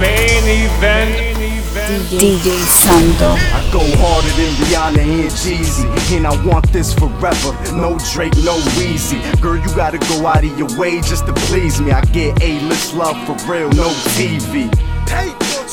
main event. DJ Sando. I go harder than Rihanna and Jeezy, and I want this forever. No Drake, no Weezy. Girl, you gotta go out of your way just to please me. I get A-list love for real, no TV.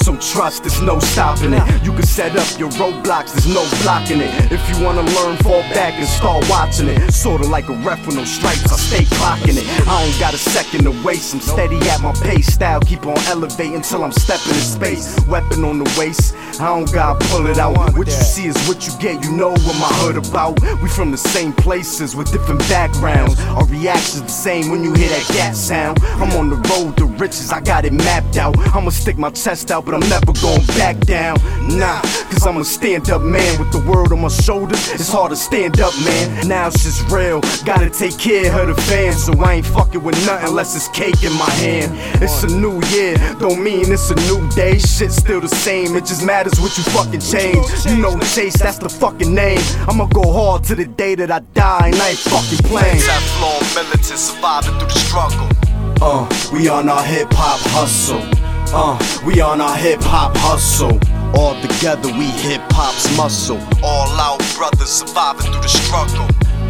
So trust, there's no stopping it. You can set up your roadblocks, there's no blocking it. If you wanna learn, fall back and start watching it. Sorta like a ref with no stripes, I stay clocking it. I don't got a second to waste, I'm steady at my pace. Style keep on elevating till I'm stepping in space. Weapon on the waist, I don't gotta pull it out. What you see is what you get, you know what my hood about. We from the same places with different backgrounds. Our reactions the same when you hear that gat sound. I'm on the road riches, I got it mapped out. I'ma stick my chest out, but I'm never going back down. Nah, cause I'm a stand up man with the world on my shoulders. It's hard to stand up, man. Now it's just real. Gotta take care of the fans, so I ain't fucking with nothing unless it's cake in my hand. It's a new year, don't mean it's a new day. Shit's still the same, it just matters what you fucking change. You know Chase, that's the fucking name. I'ma go hard to the day that I die, and I ain't fucking playing. Teflon militant surviving through the struggle. Uh, we on our hip hop hustle. Uh, we on our hip hop hustle. All together, we hip hop's muscle. All out brothers surviving through the struggle.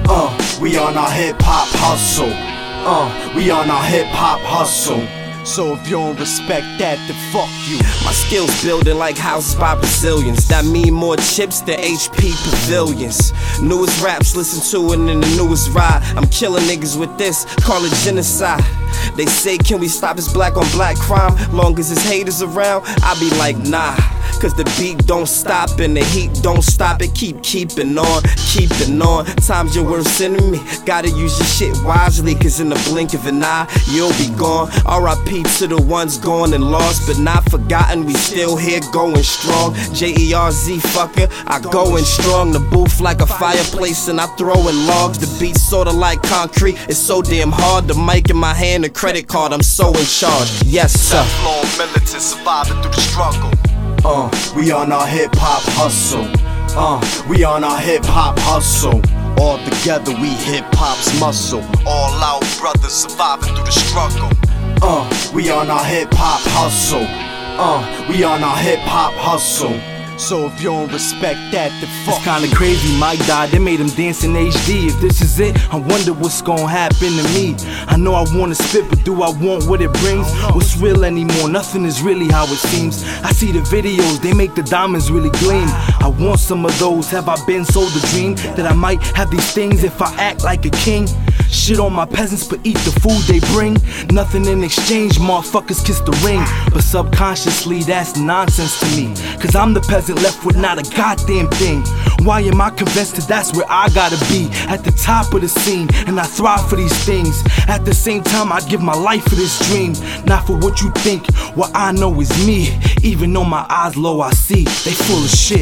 Uh, we on our hip hop hustle. Uh, we on our hip hop hustle. So if you don't respect that, then fuck you. My skills building like houses by Brazilians. That mean more chips than HP pavilions. Newest raps, listen to it in the newest ride. I'm killing niggas with this, call it genocide. They say, can we stop this black on black crime? Long as his haters around, I be like, nah. Cause the beat don't stop and the heat don't stop it. Keep keeping on, keeping on. Times your worst enemy. Gotta use your shit wisely, cause in the blink of an eye, you'll be gone. RIP to the ones gone and lost, but not forgotten. We still here going strong. J E R Z fucker, I going strong. The booth like a fireplace and I throwing logs. The beat sorta like concrete, it's so damn hard. The mic in my hand, a credit card, I'm so in charge. Yes, sir. Teflon militant surviving through the struggle. Uh, we on our hip hop hustle. Uh, we on our hip hop hustle. All together, we hip hop's muscle. All out brothers surviving through the struggle. Uh, we on our hip hop hustle. Uh, we on our hip hop hustle. So if you don't respect that, then fuck. It's kinda crazy, Mike died, they made him dance in HD. If this is it, I wonder what's gonna happen to me. I know I wanna spit, but do I want what it brings? What's real anymore? Nothing is really how it seems. I see the videos, they make the diamonds really gleam. I want some of those. Have I been sold a dream that I might have these things if I act like a king? Shit on my peasants, but eat the food they bring. Nothing in exchange, motherfuckers kiss the ring. But subconsciously, that's nonsense to me. Cause I'm the peasant left with not a goddamn thing. Why am I convinced that that's where I gotta be? At the top of the scene, and I thrive for these things. At the same time, I'd give my life for this dream. Not for what you think, what I know is me. Even though my eyes low, I see they full of shit.